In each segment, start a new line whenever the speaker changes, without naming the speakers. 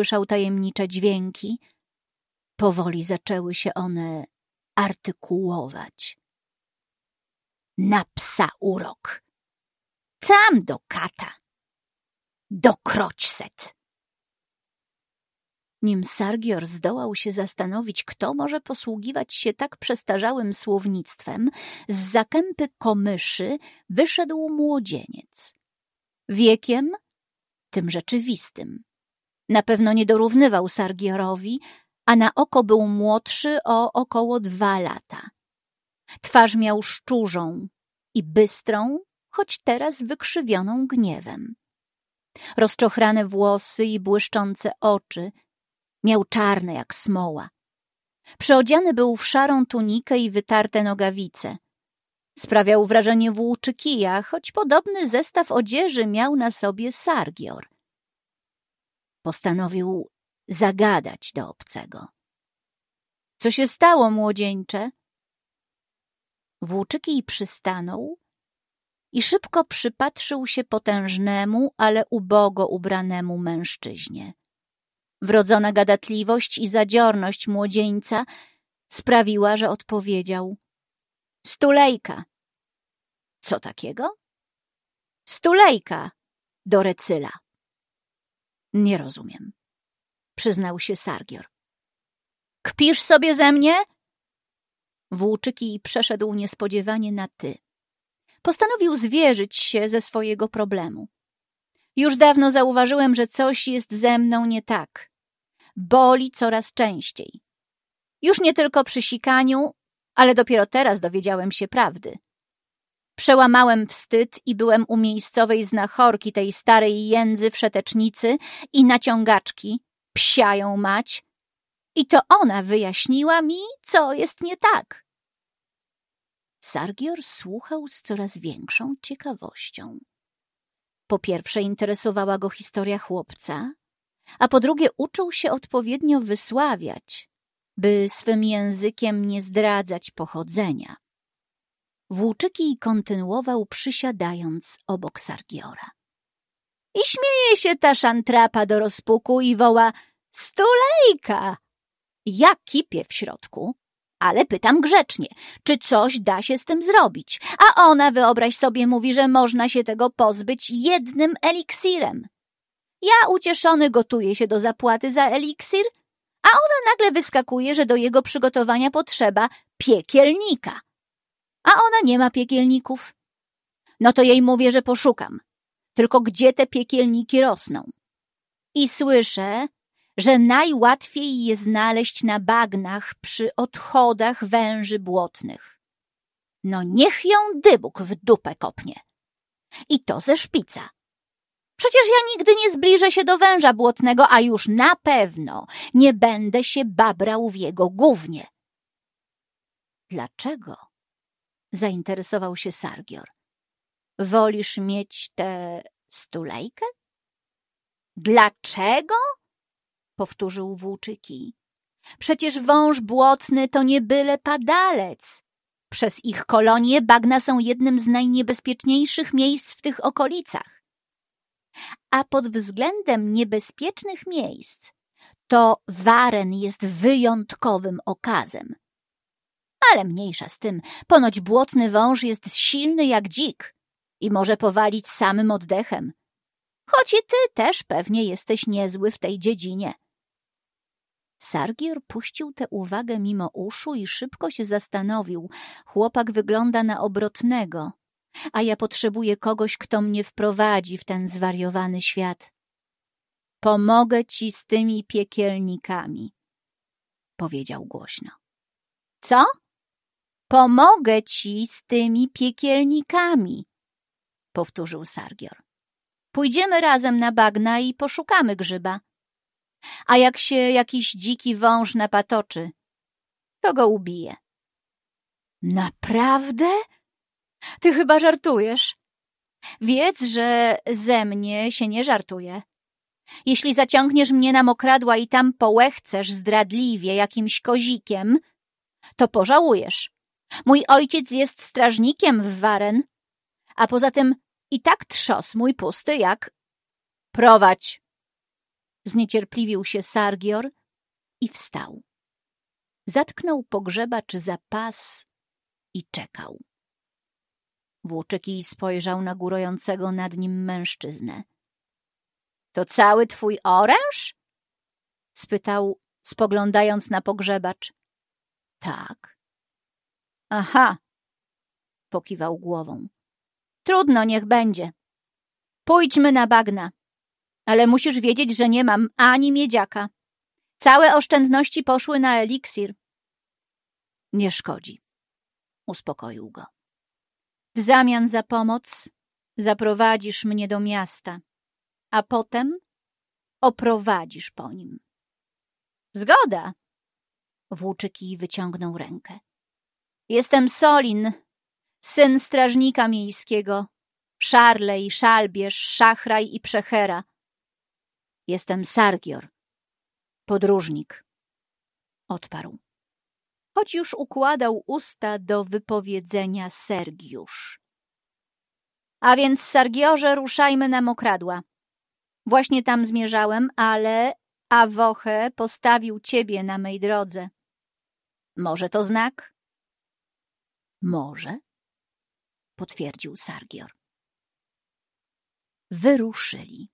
słyszał tajemnicze dźwięki. Powoli zaczęły się one artykułować. Na psa urok. Tam do kata. Do kroćset. Nim Sargior zdołał się zastanowić, kto może posługiwać się tak przestarzałym słownictwem, z zakępy komyszy wyszedł młodzieniec. Wiekiem, tym rzeczywistym. Na pewno nie dorównywał Sargiorowi, a na oko był młodszy o około dwa lata. Twarz miał szczurzą i bystrą, choć teraz wykrzywioną gniewem. Rozczochrane włosy i błyszczące oczy, miał czarne jak smoła. Przyodziany był w szarą tunikę i wytarte nogawice. Sprawiał wrażenie włóczy kija, choć podobny zestaw odzieży miał na sobie Sargior. Postanowił zagadać do obcego. — Co się stało, młodzieńcze? Włóczykij przystanął i szybko przypatrzył się potężnemu, ale ubogo ubranemu mężczyźnie. Wrodzona gadatliwość i zadziorność młodzieńca sprawiła, że odpowiedział — Stulejka. — Co takiego? — Stulejka do Recyla. — Nie rozumiem — przyznał się Sargior. — Kpisz sobie ze mnie? Włóczyki przeszedł niespodziewanie na ty. Postanowił zwierzyć się ze swojego problemu. Już dawno zauważyłem, że coś jest ze mną nie tak boli coraz częściej. Już nie tylko przy sikaniu, ale dopiero teraz dowiedziałem się prawdy. Przełamałem wstyd i byłem u miejscowej znachorki tej starej jędzy wszetecznicy i naciągaczki, psiają mać, i to ona wyjaśniła mi, co jest nie tak. Sargior słuchał z coraz większą ciekawością. Po pierwsze interesowała go historia chłopca, a po drugie uczył się odpowiednio wysławiać, by swym językiem nie zdradzać pochodzenia. Włóczyki kontynuował przysiadając obok Sargiora. I śmieje się ta szantrapa do rozpuku i woła — stulejka! Ja kipię w środku, ale pytam grzecznie, czy coś da się z tym zrobić, a ona, wyobraź sobie, mówi, że można się tego pozbyć jednym eliksirem. Ja ucieszony gotuję się do zapłaty za eliksir, a ona nagle wyskakuje, że do jego przygotowania potrzeba piekielnika. A ona nie ma piekielników. No to jej mówię, że poszukam. Tylko gdzie te piekielniki rosną? I słyszę, że najłatwiej je znaleźć na bagnach przy odchodach węży błotnych. No niech ją dybuk w dupę kopnie. I to ze szpica. Przecież ja nigdy nie zbliżę się do węża błotnego, a już na pewno nie będę się babrał w jego gównie. Dlaczego? Zainteresował się Sargior. Wolisz mieć tę stulejkę? Dlaczego? Powtórzył włóczyki. Przecież wąż błotny to nie byle padalec. Przez ich kolonie bagna są jednym z najniebezpieczniejszych miejsc w tych okolicach a pod względem niebezpiecznych miejsc to Waren jest wyjątkowym okazem. Ale mniejsza z tym, ponoć błotny wąż jest silny jak dzik i może powalić samym oddechem. Choć i ty też pewnie jesteś niezły w tej dziedzinie. Sargier puścił tę uwagę mimo uszu i szybko się zastanowił. Chłopak wygląda na obrotnego, a ja potrzebuję kogoś, kto mnie wprowadzi w ten zwariowany świat. Pomogę ci z tymi piekielnikami, powiedział głośno. Co? Pomogę ci z tymi piekielnikami, powtórzył Sargior. Pójdziemy razem na bagna i poszukamy grzyba. A jak się jakiś dziki wąż napatoczy, to go ubije. Naprawdę? Ty chyba żartujesz. Wiedz, że ze mnie się nie żartuje. Jeśli zaciągniesz mnie na mokradła i tam połechcesz zdradliwie jakimś kozikiem, to pożałujesz. Mój ojciec jest strażnikiem w Waren, a poza tym i tak trzos mój pusty jak... Prowadź! Zniecierpliwił się Sargior i wstał. Zatknął pogrzebacz za pas i czekał. Włóczyki spojrzał na górującego nad nim mężczyznę. — To cały twój oręż? — spytał, spoglądając na pogrzebacz. — Tak. — Aha — pokiwał głową. — Trudno, niech będzie. Pójdźmy na bagna. Ale musisz wiedzieć, że nie mam ani miedziaka. Całe oszczędności poszły na eliksir. Nie szkodzi. Uspokoił go. W zamian za pomoc zaprowadzisz mnie do miasta, a potem oprowadzisz po nim. Zgoda. Włóczyki wyciągnął rękę. Jestem Solin, syn strażnika miejskiego, Szarlej, Szalbierz, Szachraj i Przechera. Jestem Sargior, podróżnik. Odparł. Choć już układał usta do wypowiedzenia Sergiusz. A więc, Sargiorze, ruszajmy na mokradła. Właśnie tam zmierzałem, ale Awoche postawił ciebie na mej drodze. Może to znak? Może, potwierdził Sargior. Wyruszyli.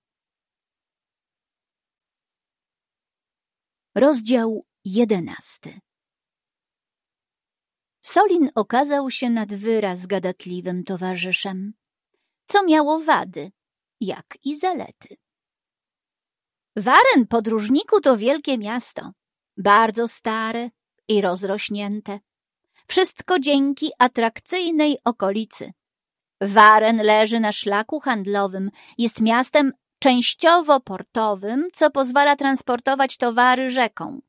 Rozdział jedenasty Solin okazał się nad wyraz gadatliwym towarzyszem, co miało wady, jak i zalety. Waren podróżniku to wielkie miasto, bardzo stare i rozrośnięte. Wszystko dzięki atrakcyjnej okolicy. Waren leży na szlaku handlowym, jest miastem częściowo portowym, co pozwala transportować towary rzeką.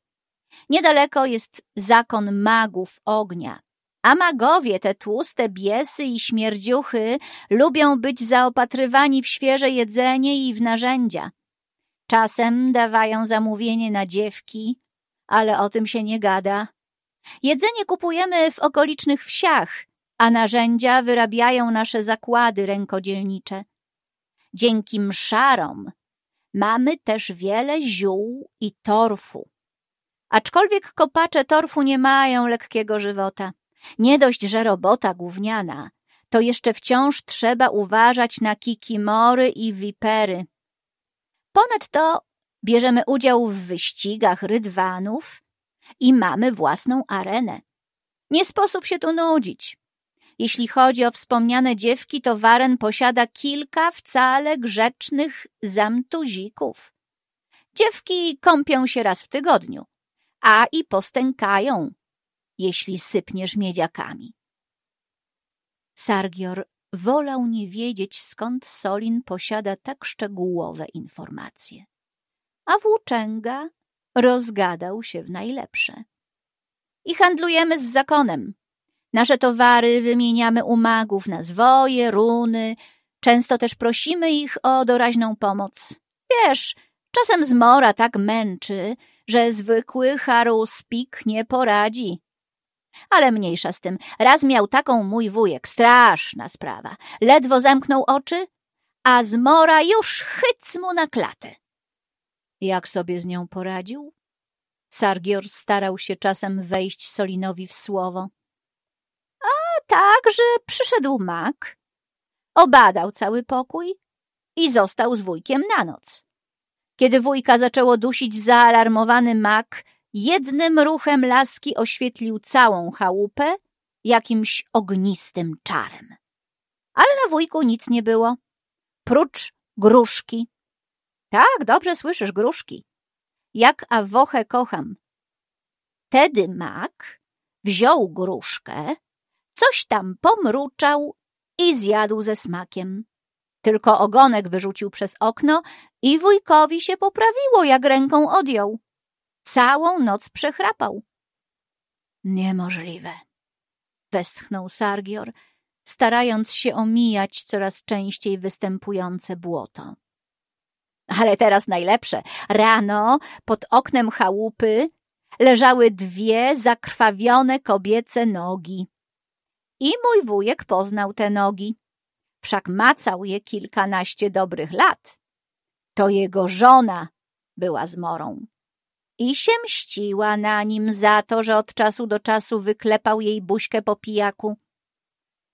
Niedaleko jest zakon magów ognia, a magowie, te tłuste biesy i śmierdziuchy, lubią być zaopatrywani w świeże jedzenie i w narzędzia. Czasem dawają zamówienie na dziewki, ale o tym się nie gada. Jedzenie kupujemy w okolicznych wsiach, a narzędzia wyrabiają nasze zakłady rękodzielnicze. Dzięki mszarom mamy też wiele ziół i torfu. Aczkolwiek kopacze torfu nie mają lekkiego żywota. Nie dość, że robota gówniana, to jeszcze wciąż trzeba uważać na kikimory i wipery. Ponadto bierzemy udział w wyścigach rydwanów i mamy własną arenę. Nie sposób się tu nudzić. Jeśli chodzi o wspomniane dziewki, to Waren posiada kilka wcale grzecznych zamtuzików. Dziewki kąpią się raz w tygodniu, a i postękają, jeśli sypniesz miedziakami. Sargior wolał nie wiedzieć, skąd Solin posiada tak szczegółowe informacje. A włóczęga rozgadał się w najlepsze. I handlujemy z zakonem. Nasze towary wymieniamy u magów na zwoje, runy. Często też prosimy ich o doraźną pomoc. Wiesz, czasem zmora tak męczy, że zwykły haruspik nie poradzi. Ale mniejsza z tym. Raz miał taką mój wujek. Straszna sprawa. Ledwo zamknął oczy, a zmora już chyc mu na klatę. Jak sobie z nią poradził? Sargior starał się czasem wejść Solinowi w słowo. A tak, że przyszedł mak, obadał cały pokój i został z wujkiem na noc. Kiedy wujka zaczęło dusić zaalarmowany mak, jednym ruchem laski oświetlił całą chałupę jakimś ognistym czarem. Ale na wujku nic nie było, prócz gruszki. Tak, dobrze słyszysz, gruszki. Jak awochę kocham. Tedy mak wziął gruszkę, coś tam pomruczał i zjadł ze smakiem. Tylko ogonek wyrzucił przez okno i wujkowi się poprawiło, jak ręką odjął. Całą noc przechrapał. Niemożliwe, westchnął Sargior, starając się omijać coraz częściej występujące błoto. Ale teraz najlepsze. Rano pod oknem chałupy leżały dwie zakrwawione kobiece nogi. I mój wujek poznał te nogi. Wszak macał je kilkanaście dobrych lat. To jego żona była zmorą i się mściła na nim za to, że od czasu do czasu wyklepał jej buźkę po pijaku.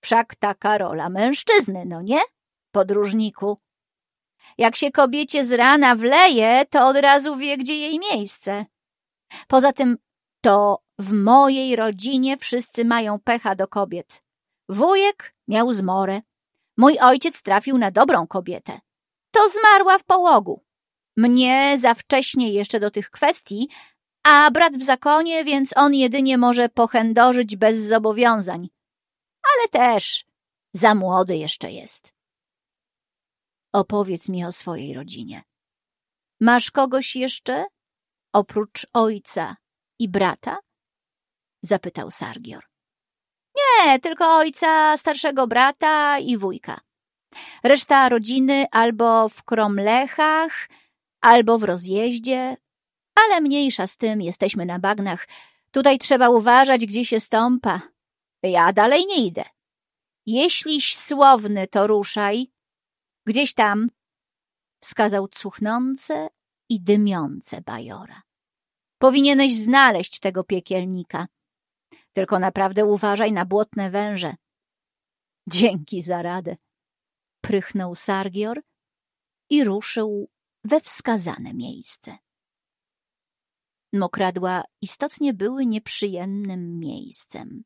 Wszak taka rola mężczyzny, no nie? Podróżniku. Jak się kobiecie z rana wleje, to od razu wie, gdzie jej miejsce. Poza tym to w mojej rodzinie wszyscy mają pecha do kobiet. Wujek miał zmorę. Mój ojciec trafił na dobrą kobietę. To zmarła w połogu. Mnie za wcześnie jeszcze do tych kwestii, a brat w zakonie, więc on jedynie może pochędożyć bez zobowiązań. Ale też za młody jeszcze jest. Opowiedz mi o swojej rodzinie. Masz kogoś jeszcze? Oprócz ojca i brata? Zapytał Sargior. Nie, tylko ojca, starszego brata i wujka. Reszta rodziny albo w Kromlechach, albo w rozjeździe, ale mniejsza z tym, jesteśmy na bagnach. Tutaj trzeba uważać, gdzie się stąpa. Ja dalej nie idę. Jeśliś słowny, to ruszaj. Gdzieś tam, wskazał cuchnące i dymiące bajora. Powinieneś znaleźć tego piekielnika. Tylko naprawdę uważaj na błotne węże. Dzięki za radę. Prychnął Sargior i ruszył we wskazane miejsce. Mokradła istotnie były nieprzyjemnym miejscem.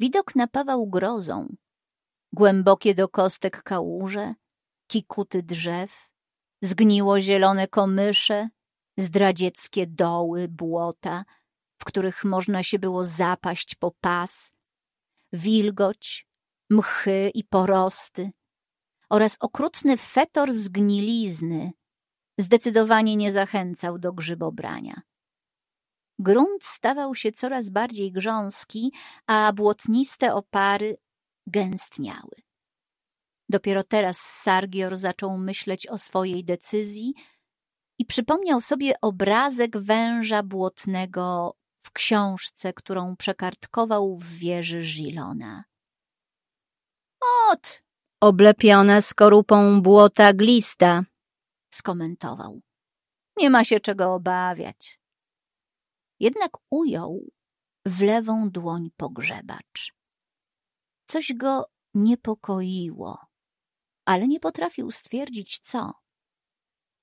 Widok napawał grozą. Głębokie do kostek kałuże, kikuty drzew, zgniło zielone komysze, zdradzieckie doły, błota, w których można się było zapaść po pas, wilgoć, mchy i porosty oraz okrutny fetor zgnilizny zdecydowanie nie zachęcał do grzybobrania. Grunt stawał się coraz bardziej grząski, a błotniste opary gęstniały. Dopiero teraz Sargior zaczął myśleć o swojej decyzji i przypomniał sobie obrazek węża błotnego w książce, którą przekartkował w wieży Żilona. Ot, oblepione skorupą błota glista, skomentował. Nie ma się czego obawiać. Jednak ujął w lewą dłoń pogrzebacz. Coś go niepokoiło, ale nie potrafił stwierdzić co.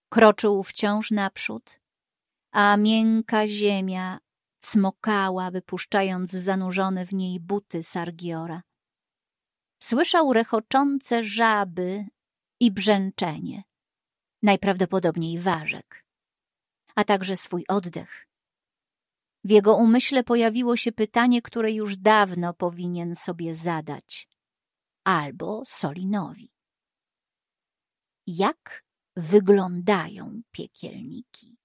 Kroczył wciąż naprzód, a miękka ziemia cmokała, wypuszczając zanurzone w niej buty Sargiora. Słyszał rechoczące żaby i brzęczenie najprawdopodobniej ważek, a także swój oddech. W jego umyśle pojawiło się pytanie, które już dawno powinien sobie zadać, albo Solinowi. Jak wyglądają piekielniki?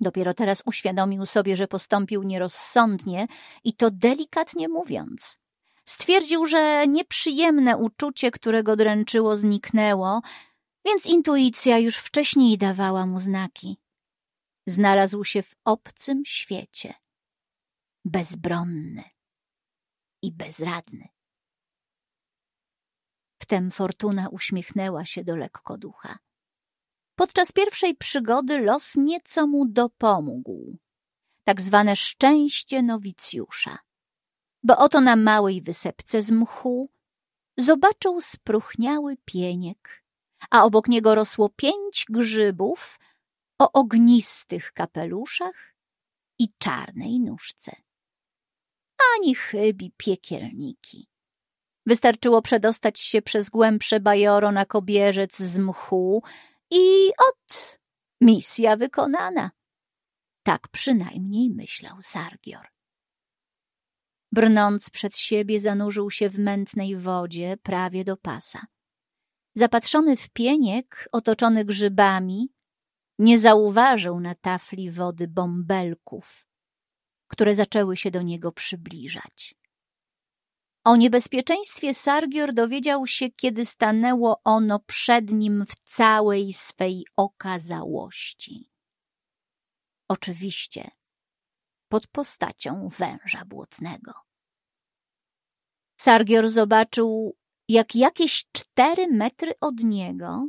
Dopiero teraz uświadomił sobie, że postąpił nierozsądnie i to delikatnie mówiąc. Stwierdził, że nieprzyjemne uczucie, które go dręczyło, zniknęło, więc intuicja już wcześniej dawała mu znaki. Znalazł się w obcym świecie, bezbronny i bezradny. Wtem Fortuna uśmiechnęła się do lekkoducha. Podczas pierwszej przygody los nieco mu dopomógł, tak zwane szczęście nowicjusza, bo oto na małej wysepce z mchu zobaczył spruchniały pieniek, a obok niego rosło pięć grzybów o ognistych kapeluszach i czarnej nóżce. Ani chybi piekielniki. Wystarczyło przedostać się przez głębsze bajoro na kobierzec z mchu i ot, misja wykonana. Tak przynajmniej myślał Sargior. Brnąc przed siebie zanurzył się w mętnej wodzie prawie do pasa. Zapatrzony w pieniek otoczony grzybami, nie zauważył na tafli wody bąbelków, które zaczęły się do niego przybliżać. O niebezpieczeństwie Sargior dowiedział się, kiedy stanęło ono przed nim w całej swej okazałości. Oczywiście pod postacią węża błotnego. Sargior zobaczył jak jakieś cztery metry od niego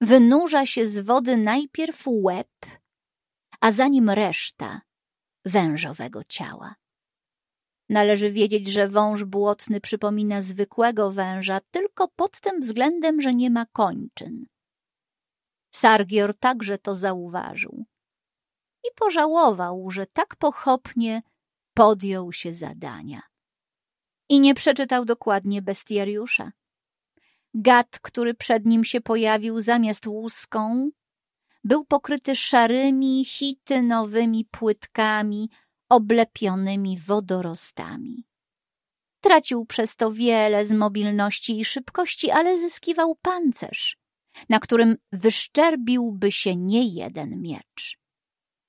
wynurza się z wody najpierw łeb, a za nim reszta wężowego ciała. Należy wiedzieć, że wąż błotny przypomina zwykłego węża tylko pod tym względem, że nie ma kończyn. Sargior także to zauważył i pożałował, że tak pochopnie podjął się zadania. I nie przeczytał dokładnie bestiariusza. Gad, który przed nim się pojawił zamiast łuską, był pokryty szarymi, chitynowymi płytkami oblepionymi wodorostami. Tracił przez to wiele z mobilności i szybkości, ale zyskiwał pancerz, na którym wyszczerbiłby się nie jeden miecz.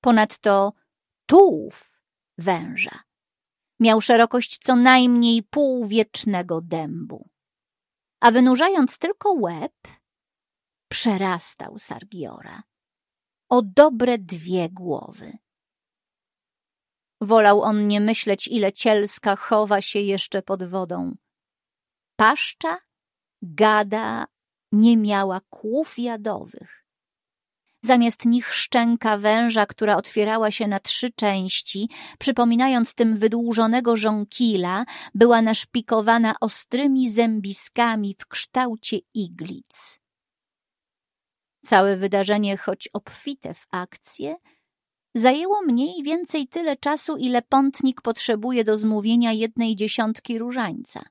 Ponadto tułów węża miał szerokość co najmniej półwiecznego dębu, a wynurzając tylko łeb, przerastał Sargiora o dobre dwie głowy. Wolał on nie myśleć, ile cielska chowa się jeszcze pod wodą. Paszcza, gada, nie miała kłów jadowych. Zamiast nich szczęka węża, która otwierała się na trzy części, przypominając tym wydłużonego żonkila, była naszpikowana ostrymi zębiskami w kształcie iglic. Całe wydarzenie, choć obfite w akcję, zajęło mniej więcej tyle czasu, ile pątnik potrzebuje do zmówienia jednej dziesiątki różańca.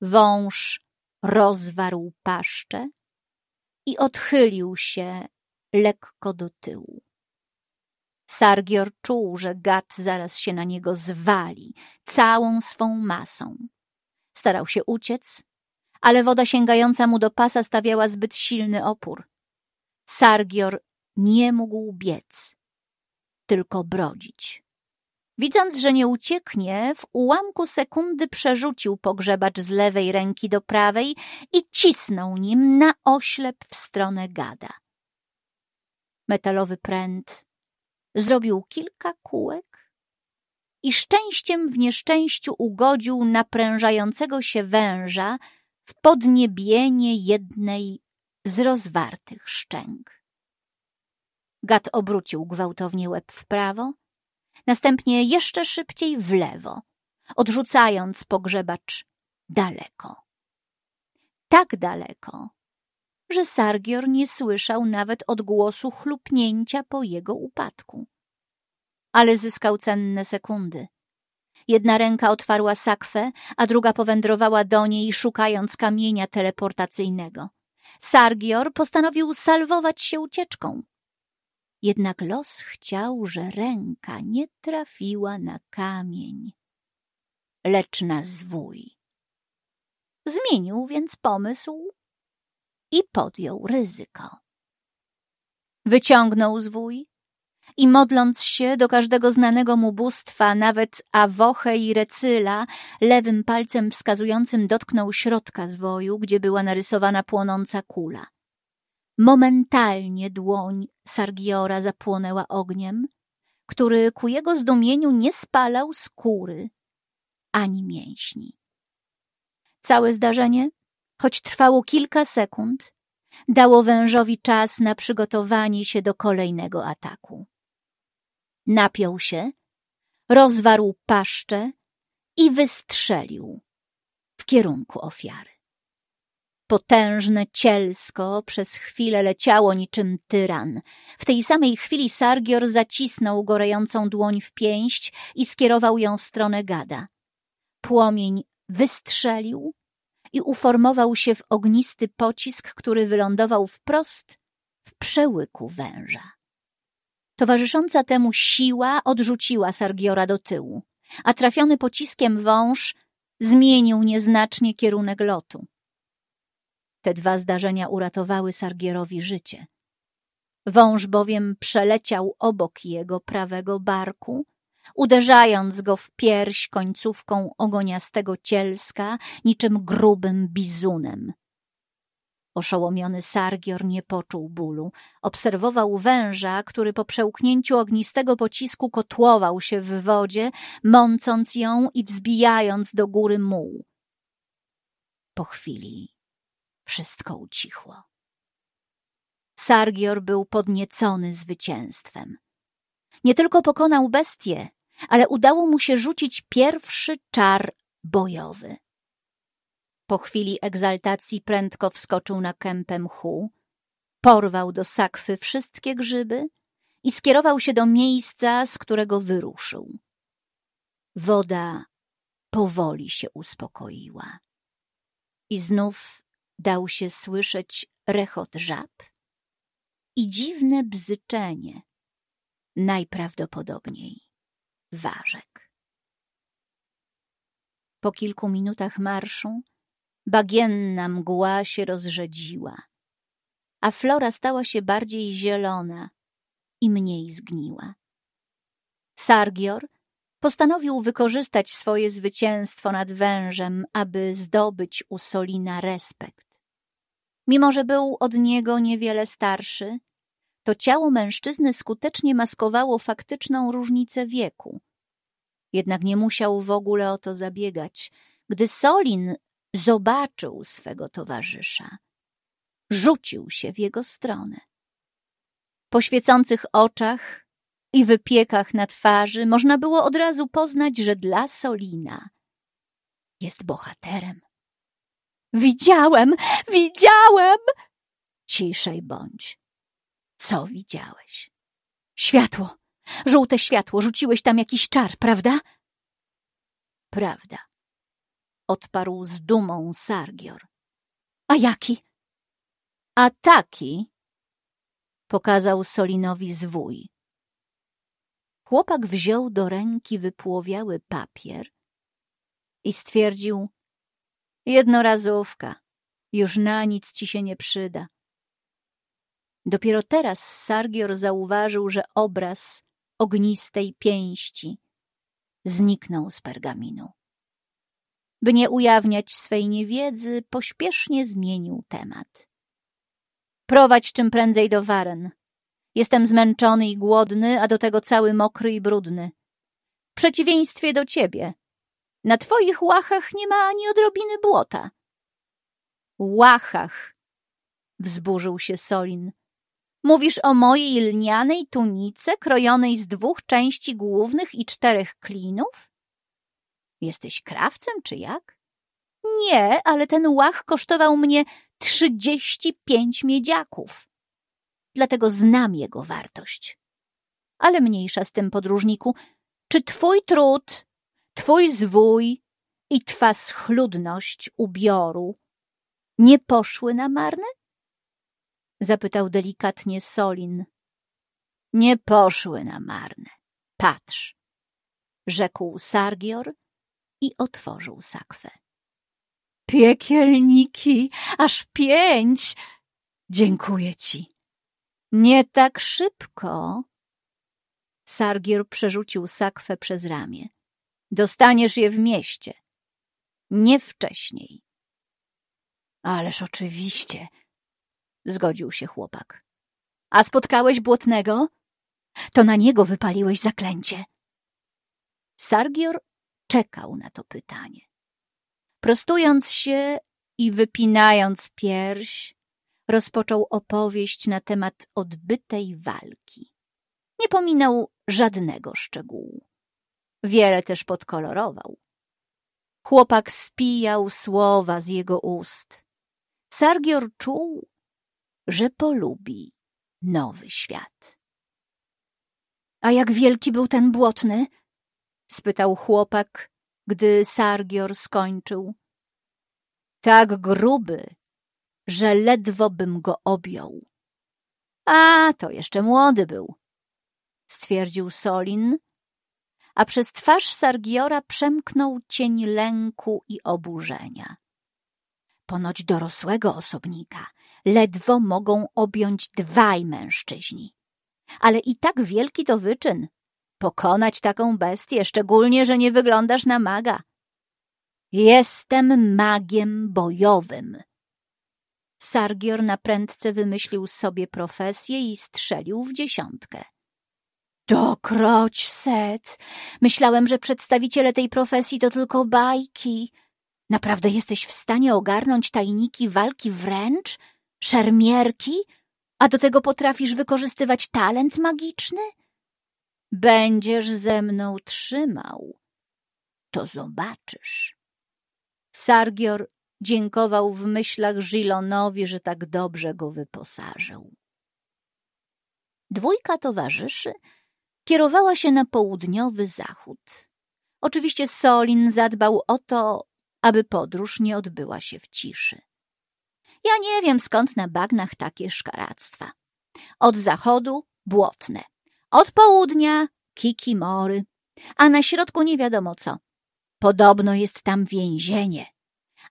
Wąż rozwarł paszczę i odchylił się lekko do tyłu. Sargior czuł, że gad zaraz się na niego zwali całą swą masą. Starał się uciec, ale woda sięgająca mu do pasa stawiała zbyt silny opór. Sargior nie mógł biec, tylko brodzić. Widząc, że nie ucieknie, w ułamku sekundy przerzucił pogrzebacz z lewej ręki do prawej i cisnął nim na oślep w stronę gada. Metalowy pręt zrobił kilka kółek i szczęściem w nieszczęściu ugodził naprężającego się węża w podniebienie jednej z rozwartych szczęk. Gad obrócił gwałtownie łeb w prawo, następnie jeszcze szybciej w lewo, odrzucając pogrzebacz daleko. Tak daleko, że Sargior nie słyszał nawet odgłosu chlupnięcia po jego upadku. Ale zyskał cenne sekundy. Jedna ręka otwarła sakwę, a druga powędrowała do niej, szukając kamienia teleportacyjnego. Sargior postanowił salwować się ucieczką. Jednak los chciał, że ręka nie trafiła na kamień, lecz na zwój. Zmienił więc pomysł i podjął ryzyko. Wyciągnął zwój i modląc się do każdego znanego mu bóstwa, nawet Awoche i Recyla, lewym palcem wskazującym dotknął środka zwoju, gdzie była narysowana płonąca kula. Momentalnie dłoń Sargiora zapłonęła ogniem, który ku jego zdumieniu nie spalał skóry ani mięśni. Całe zdarzenie, choć trwało kilka sekund, dało wężowi czas na przygotowanie się do kolejnego ataku. Napiął się, rozwarł paszczę i wystrzelił w kierunku ofiary. Potężne cielsko przez chwilę leciało niczym tyran. W tej samej chwili Sargior zacisnął gorejącą dłoń w pięść i skierował ją w stronę gada. Płomień wystrzelił i uformował się w ognisty pocisk, który wylądował wprost w przełyku węża. Towarzysząca temu siła odrzuciła Sargiora do tyłu, a trafiony pociskiem wąż zmienił nieznacznie kierunek lotu. Te dwa zdarzenia uratowały Sargierowi życie. Wąż bowiem przeleciał obok jego prawego barku, uderzając go w pierś końcówką ogoniastego cielska niczym grubym bizunem. Oszołomiony Sargior nie poczuł bólu. Obserwował węża, który po przełknięciu ognistego pocisku kotłował się w wodzie, mącąc ją i wzbijając do góry muł. Po chwili wszystko ucichło. Sargior był podniecony zwycięstwem. Nie tylko pokonał bestię, ale udało mu się rzucić pierwszy czar bojowy. Po chwili egzaltacji prędko wskoczył na kępę mchu, porwał do sakwy wszystkie grzyby i skierował się do miejsca, z którego wyruszył. Woda powoli się uspokoiła i znów dał się słyszeć rechot żab i dziwne bzyczenie, najprawdopodobniej ważek. Po kilku minutach marszu bagienna mgła się rozrzedziła, a flora stała się bardziej zielona i mniej zgniła. Sargior postanowił wykorzystać swoje zwycięstwo nad wężem, aby zdobyć u Solina respekt. Mimo, że był od niego niewiele starszy, to ciało mężczyzny skutecznie maskowało faktyczną różnicę wieku. Jednak nie musiał w ogóle o to zabiegać. Gdy Solin zobaczył swego towarzysza, rzucił się w jego stronę. Po świecących oczach i wypiekach na twarzy można było od razu poznać, że dla Solina jest bohaterem. Widziałem, widziałem! Ciszej bądź. Co widziałeś? Światło. Żółte światło. Rzuciłeś tam jakiś czar, prawda? Prawda. Odparł z dumą Sargior. A jaki? A taki, pokazał Solinowi zwój. Chłopak wziął do ręki wypłowiały papier i stwierdził jednorazówka, już na nic ci się nie przyda. Dopiero teraz Sargior zauważył, że obraz ognistej pięści zniknął z pergaminu. By nie ujawniać swej niewiedzy, pośpiesznie zmienił temat. Prowadź czym prędzej do Waren. Jestem zmęczony i głodny, a do tego cały mokry i brudny. W przeciwieństwie do ciebie. Na twoich łachach nie ma ani odrobiny błota. Łachach! Wzburzył się Solin. Mówisz o mojej lnianej tunice, krojonej z dwóch części głównych i czterech klinów? Jesteś krawcem, czy jak? Nie, ale ten łach kosztował mnie trzydzieści pięć miedziaków. Dlatego znam jego wartość. Ale mniejsza z tym, podróżniku. Czy twój trud, twój zwój i twa schludność ubioru nie poszły na marne? Zapytał delikatnie Solin. Nie poszły na marne. Patrz, rzekł Sargior i otworzył sakwę. Piekielniki, aż pięć! Dziękuję ci. Nie tak szybko. Sargier przerzucił sakwę przez ramię. Dostaniesz je w mieście. Nie wcześniej. Ależ oczywiście, zgodził się chłopak. A spotkałeś błotnego? To na niego wypaliłeś zaklęcie. Sargior czekał na to pytanie. Prostując się i wypinając pierś, rozpoczął opowieść na temat odbytej walki. Nie pominął żadnego szczegółu. Wiele też podkolorował. Chłopak spijał słowa z jego ust. Sargior czuł, że polubi nowy świat. A jak wielki był ten błotny? spytał chłopak, gdy Sargior skończył. Tak gruby, że ledwo bym go objął. A, to jeszcze młody był, stwierdził Solin, a przez twarz Sargiora przemknął cień lęku i oburzenia. Ponoć dorosłego osobnika ledwo mogą objąć dwaj mężczyźni. Ale i tak wielki to wyczyn. Pokonać taką bestię, szczególnie, że nie wyglądasz na maga. Jestem magiem bojowym. Sargior na prędce wymyślił sobie profesję i strzelił w dziesiątkę. Dokroć set! Myślałem, że przedstawiciele tej profesji to tylko bajki. Naprawdę jesteś w stanie ogarnąć tajniki walki wręcz? Szermierki? A do tego potrafisz wykorzystywać talent magiczny? Będziesz ze mną trzymał. To zobaczysz. Sargior dziękował w myślach Gilonowi, że tak dobrze go wyposażył. Dwójka towarzyszy kierowała się na południowy zachód. Oczywiście Solin zadbał o to, aby podróż nie odbyła się w ciszy. Ja nie wiem, skąd na bagnach takie szkaractwa. Od zachodu błotne, od południa kikimory, a na środku nie wiadomo co. Podobno jest tam więzienie,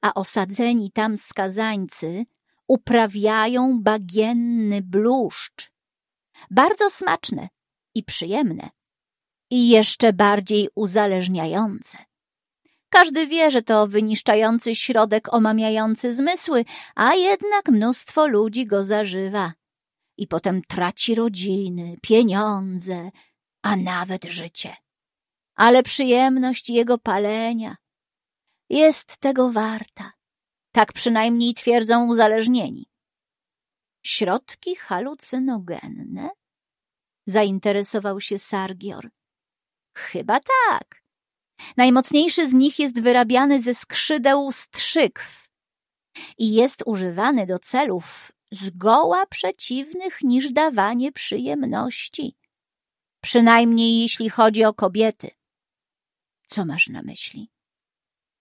a osadzeni tam skazańcy uprawiają bagienny bluszcz. Bardzo smaczne i przyjemne. I jeszcze bardziej uzależniające. Każdy wie, że to wyniszczający środek omamiający zmysły, a jednak mnóstwo ludzi go zażywa. I potem traci rodziny, pieniądze, a nawet życie. Ale przyjemność jego palenia jest tego warta. Tak przynajmniej twierdzą uzależnieni. Środki halucynogenne? Zainteresował się Sargior. Chyba tak. Najmocniejszy z nich jest wyrabiany ze skrzydeł strzykw i jest używany do celów zgoła przeciwnych niż dawanie przyjemności. Przynajmniej jeśli chodzi o kobiety. Co masz na myśli?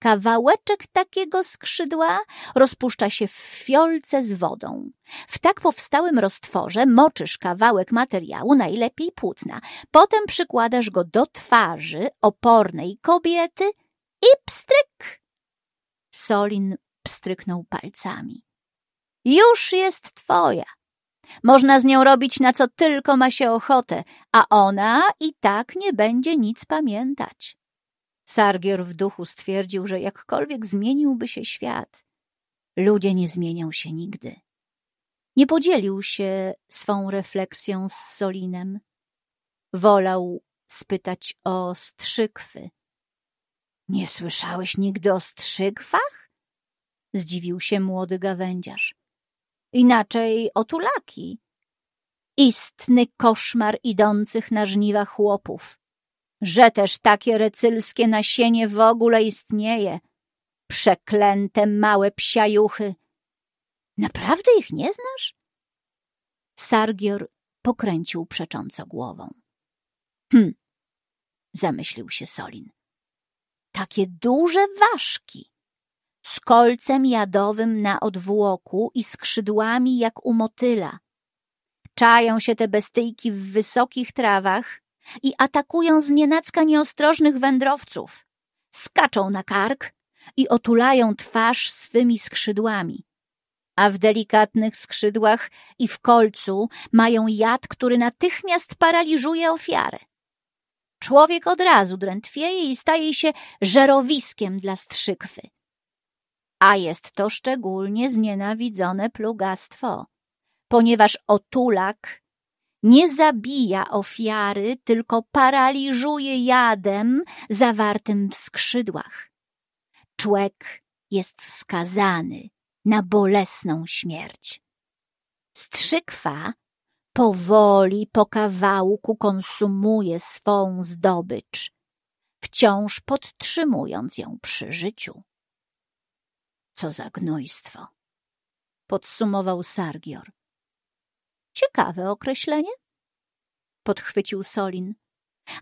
Kawałeczek takiego skrzydła rozpuszcza się w fiolce z wodą. W tak powstałym roztworze moczysz kawałek materiału, najlepiej płótna. Potem przykładasz go do twarzy opornej kobiety i pstryk. Solin pstryknął palcami. Już jest twoja. Można z nią robić na co tylko ma się ochotę, a ona i tak nie będzie nic pamiętać. Sargior w duchu stwierdził, że jakkolwiek zmieniłby się świat, ludzie nie zmienią się nigdy. Nie podzielił się swą refleksją z Solinem. Wolał spytać o strzykwy. Nie słyszałeś nigdy o strzykwach? Zdziwił się młody gawędziarz. Inaczej o tulaki. Istny koszmar idących na żniwa chłopów że też takie recylskie nasienie w ogóle istnieje. Przeklęte małe psiajuchy. Naprawdę ich nie znasz? Sargior pokręcił przecząco głową. Hm, zamyślił się Solin. Takie duże ważki, z kolcem jadowym na odwłoku i skrzydłami jak u motyla. Czają się te bestyjki w wysokich trawach i atakują znienacka nieostrożnych wędrowców. Skaczą na kark i otulają twarz swymi skrzydłami. A w delikatnych skrzydłach i w kolcu mają jad, który natychmiast paraliżuje ofiarę. Człowiek od razu drętwieje i staje się żerowiskiem dla strzykwy. A jest to szczególnie znienawidzone plugastwo, ponieważ otulak nie zabija ofiary, tylko paraliżuje jadem zawartym w skrzydłach. Człek jest skazany na bolesną śmierć. Strzykwa powoli po kawałku konsumuje swą zdobycz, wciąż podtrzymując ją przy życiu. Co za gnojstwo! Podsumował Sargior. Ciekawe określenie? Podchwycił Solin.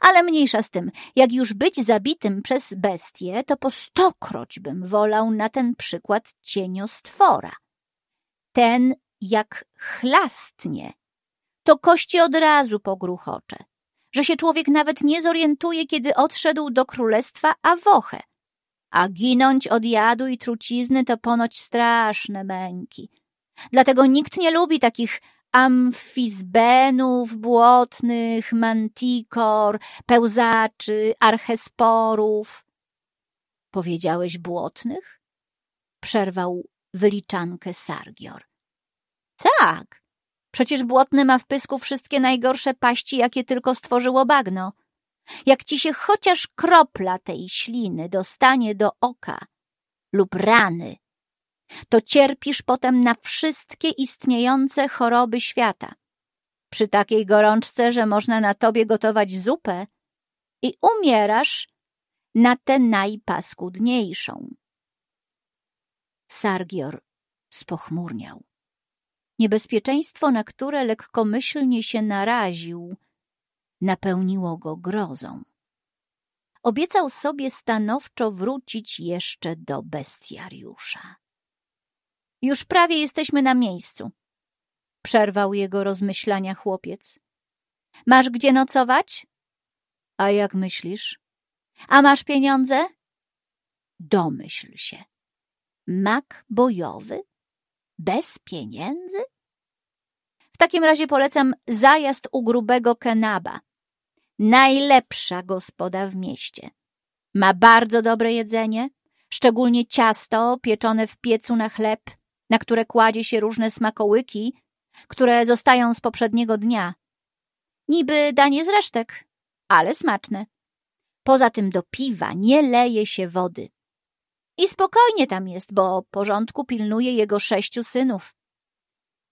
Ale mniejsza z tym, jak już być zabitym przez bestię, to po stokroć bym wolał na ten przykład cieniostwora. Ten jak chlastnie, to kości od razu pogruchocze, że się człowiek nawet nie zorientuje, kiedy odszedł do królestwa Awoche. A ginąć od jadu i trucizny to ponoć straszne męki. Dlatego nikt nie lubi takich amfizbenów błotnych, mantikor, pełzaczy, archesporów. Powiedziałeś błotnych? Przerwał wyliczankę Sargior. Tak, przecież błotny ma w pysku wszystkie najgorsze paści, jakie tylko stworzyło bagno. Jak ci się chociaż kropla tej śliny dostanie do oka lub rany, to cierpisz potem na wszystkie istniejące choroby świata. Przy takiej gorączce, że można na tobie gotować zupę i umierasz na tę najpaskudniejszą. Sargior spochmurniał. Niebezpieczeństwo, na które lekkomyślnie się naraził, napełniło go grozą. Obiecał sobie stanowczo wrócić jeszcze do bestiariusza. Już prawie jesteśmy na miejscu. Przerwał jego rozmyślania chłopiec. Masz gdzie nocować? A jak myślisz? A masz pieniądze? Domyśl się. Mak bojowy? Bez pieniędzy? W takim razie polecam zajazd u grubego Kenaba. Najlepsza gospoda w mieście. Ma bardzo dobre jedzenie, szczególnie ciasto pieczone w piecu na chleb, na które kładzie się różne smakołyki, które zostają z poprzedniego dnia. Niby danie z resztek, ale smaczne. Poza tym do piwa nie leje się wody. I spokojnie tam jest, bo porządku pilnuje jego sześciu synów.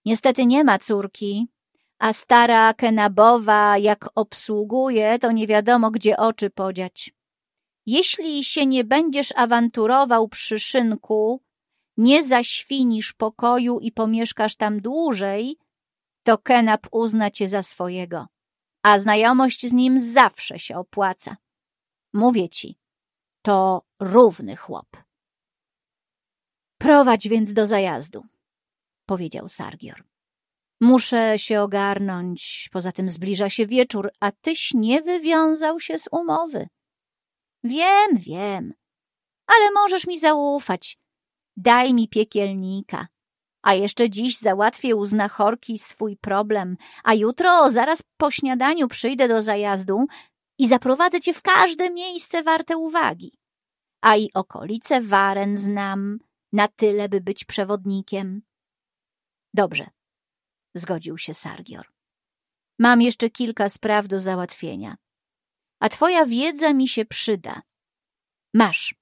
Niestety nie ma córki, a stara Kenabowa jak obsługuje, to nie wiadomo gdzie oczy podziać. Jeśli się nie będziesz awanturował przy szynku, nie zaświnisz pokoju i pomieszkasz tam dłużej, to Kenab uzna cię za swojego, a znajomość z nim zawsze się opłaca. Mówię ci, to równy chłop. Prowadź więc do zajazdu, powiedział Sargior. Muszę się ogarnąć, poza tym zbliża się wieczór, a tyś nie wywiązał się z umowy. Wiem, wiem, ale możesz mi zaufać. Daj mi piekielnika. A jeszcze dziś załatwię u znachorki swój problem, a jutro, zaraz po śniadaniu, przyjdę do zajazdu i zaprowadzę cię w każde miejsce warte uwagi. A i okolice Waren znam, na tyle, by być przewodnikiem. Dobrze, zgodził się Sargior. Mam jeszcze kilka spraw do załatwienia, a twoja wiedza mi się przyda. Masz,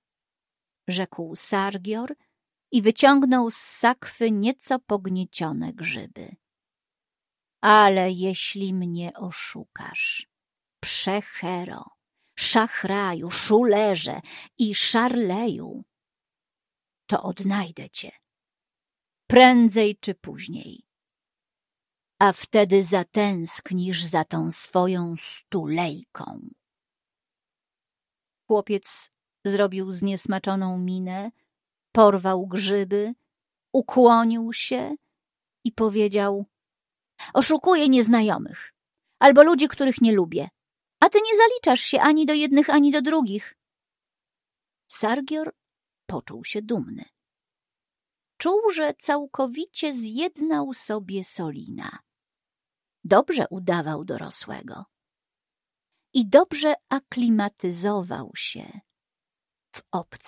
rzekł Sargior i wyciągnął z sakwy nieco pogniecione grzyby. Ale jeśli mnie oszukasz, przechero, szachraju, szulerze i szarleju, to odnajdę cię. Prędzej czy później. A wtedy zatęsknisz za tą swoją stulejką. Chłopiec zrobił zniesmaczoną minę, porwał grzyby, ukłonił się i powiedział — Oszukuję nieznajomych, albo ludzi, których nie lubię, a ty nie zaliczasz się ani do jednych, ani do drugich. Sargior poczuł się dumny. Czuł, że całkowicie zjednał sobie Solina. Dobrze udawał dorosłego. I dobrze aklimatyzował się w obcym